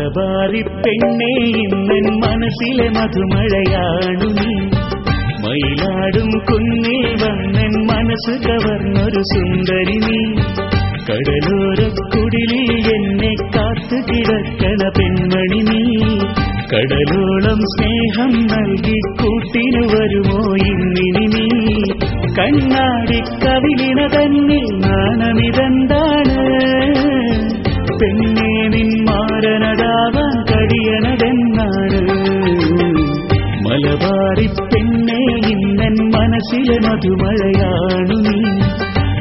മലബാറി പെണ്ണേ ഇന്നൻ മനസ്സിലെ മധുമഴയാണു നീ. മയിലാടും കുന്നിൽ വന്നൻ മനസ്സ് കവർന്നൊരു സുന്ദരി നീ. കടലോരക്കുടിലിൽ എന്നെ കാത്തു കിടക്കണ പെൺമണി നീ. കടലോളം സ്നേഹം നൽകി കൂട്ടിനു വരുമോ ഇന്നിനി നീ. കണ്ണാടി കവിളിന തന്നിൽ നാണമിതെന്താണ് മധുമഴയാണു നീ.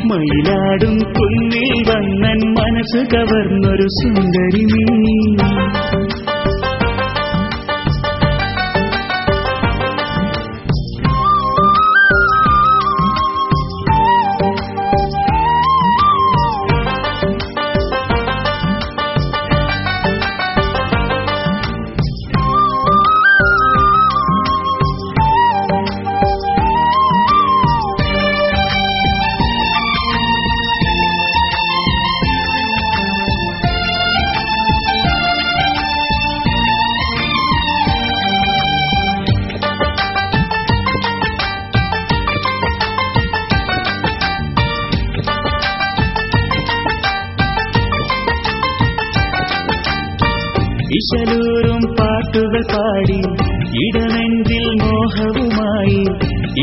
മയിലാടും കുന്നിൽ വന്നൻ മനസ്സ് കവർന്നൊരു സുന്ദരി നീ. ഇശലൂറും പാട്ടുകൾ പാടി ഇടനെഞ്ചിൽ മോഹവുമായി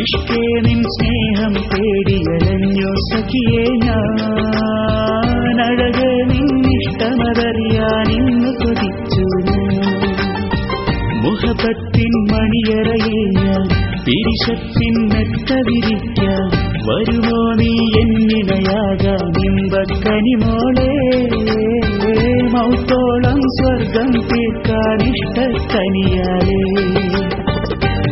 ഇഷ്ടേ നിൻ സ്നേഹം തേടിയലഞ്ഞു സഖിയെ ഞാനഴക നിന്നിഷ്ടമതറിയാൻ ഇന്ന് കൊതിച്ചു മുഖപത്തിൻ മണിയറയിൽ ഞാൻ പിരിശത്തിൻ മെത്ത വിരിക്കാൻ വരുമോ നീ എന്നിനയാകാം ഇമ്പക്കനിമോളെ മൗത്തോളം സ്വർഗം തീർക്കാൻ ഇഷ്ടക്കനിയാലേ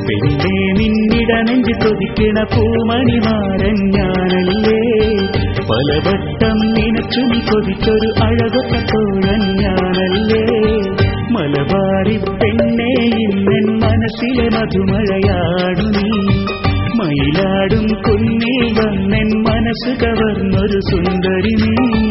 പെണ്ണേ നിന്നിട നെഞ്ച് കൊതിക്കണ പൂമണിമാരൻ ഞാനല്ലേ. പലവട്ടം നിനച്ചു നീ കൊതിച്ചൊരു അഴകൊത്ത തോഴൻ ഞാനല്ലേ. മലബാറി പെണ്ണെ ഇന്നൻ മനസ്സിലെ മധുമഴയാടു നീ. മയിലാടും കുന്നിൽ വന്നെൻ മനസ്സ് കവർന്നൊരു സുന്ദരി നീ.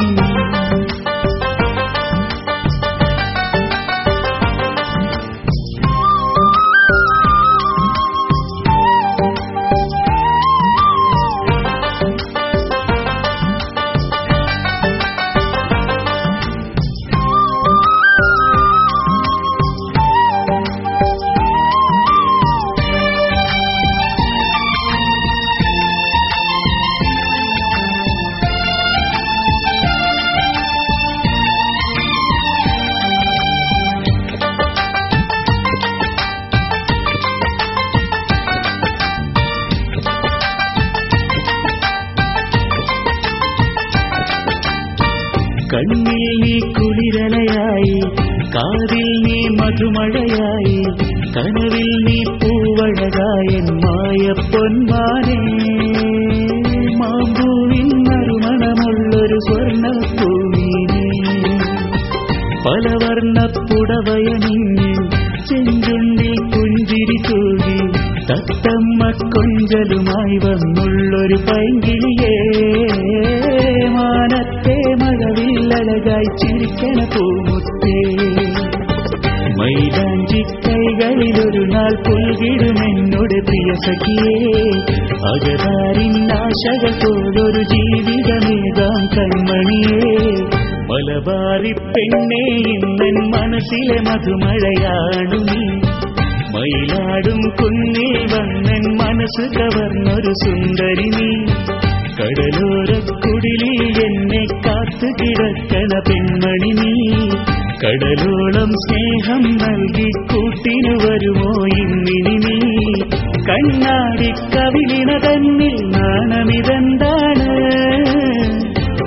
കണ്ണിൽ നീ കുളിരലയായി കാതിൽ നീ മധുമഴയായി കനവിൽ നീ പൂവഴകായൻ മായ പൊന്മാനേ മാമ്പൂവിൻ നറുമണമുള്ളൊരു സ്വർണ പൂമീനെ പലവർണ പുടവയണിഞ്ഞ് ചെഞ്ചുണ്ടിൽ പുഞ്ചിരി തൂകി തത്തമ്മ കൊഞ്ചലുമായി വന്നുള്ളൊരു പൈങ്കിളിയേ മഴവില്ലഴകായി ചിരിക്കണ പൂമുത്തേ. മൈലാഞ്ചി കൈകളിലൊരു നാൾ പുൽകിടുമെന്നോട് പ്രിയ സഖിയേ. അകതാരിൻ നാശകത്തോടൊരു ജീവിതമേതാം കൺമണിയേ. മലബാറി പെണ്ണേ ഇന്നൻ മനസ്സിലെ മധുമഴയാണു നീ. മയിലാടും കുന്നിൽ വന്നൻ മനസ്സ് കവർന്നൊരു സുന്ദരി നീ. കടലോരക്കുടിലിൽ എന്നെ കാത്തു കിടക്കണ പെൺമണി നീ. കടലോളം സ്നേഹം നൽകി കൂട്ടിനു വരുമോ ഇന്നിനി നീ. കണ്ണാടി കവിളിന തന്നിൽ നാണമിതെന്താണ്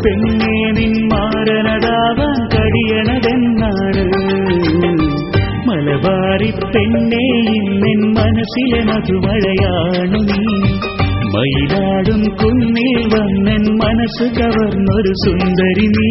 നിൻ നിന്മാരനടാവാൻ കഴിയണതെന്നാണ്. മലബാറി പെണ്ണേ ഇന്നെൻ മനസ്സിലെ മധുമഴയാണു നീ. മയിലാടും കുന്നിൽ വന്നൻ മനസ്സ് കവർന്നൊരു സുന്ദരി നീ.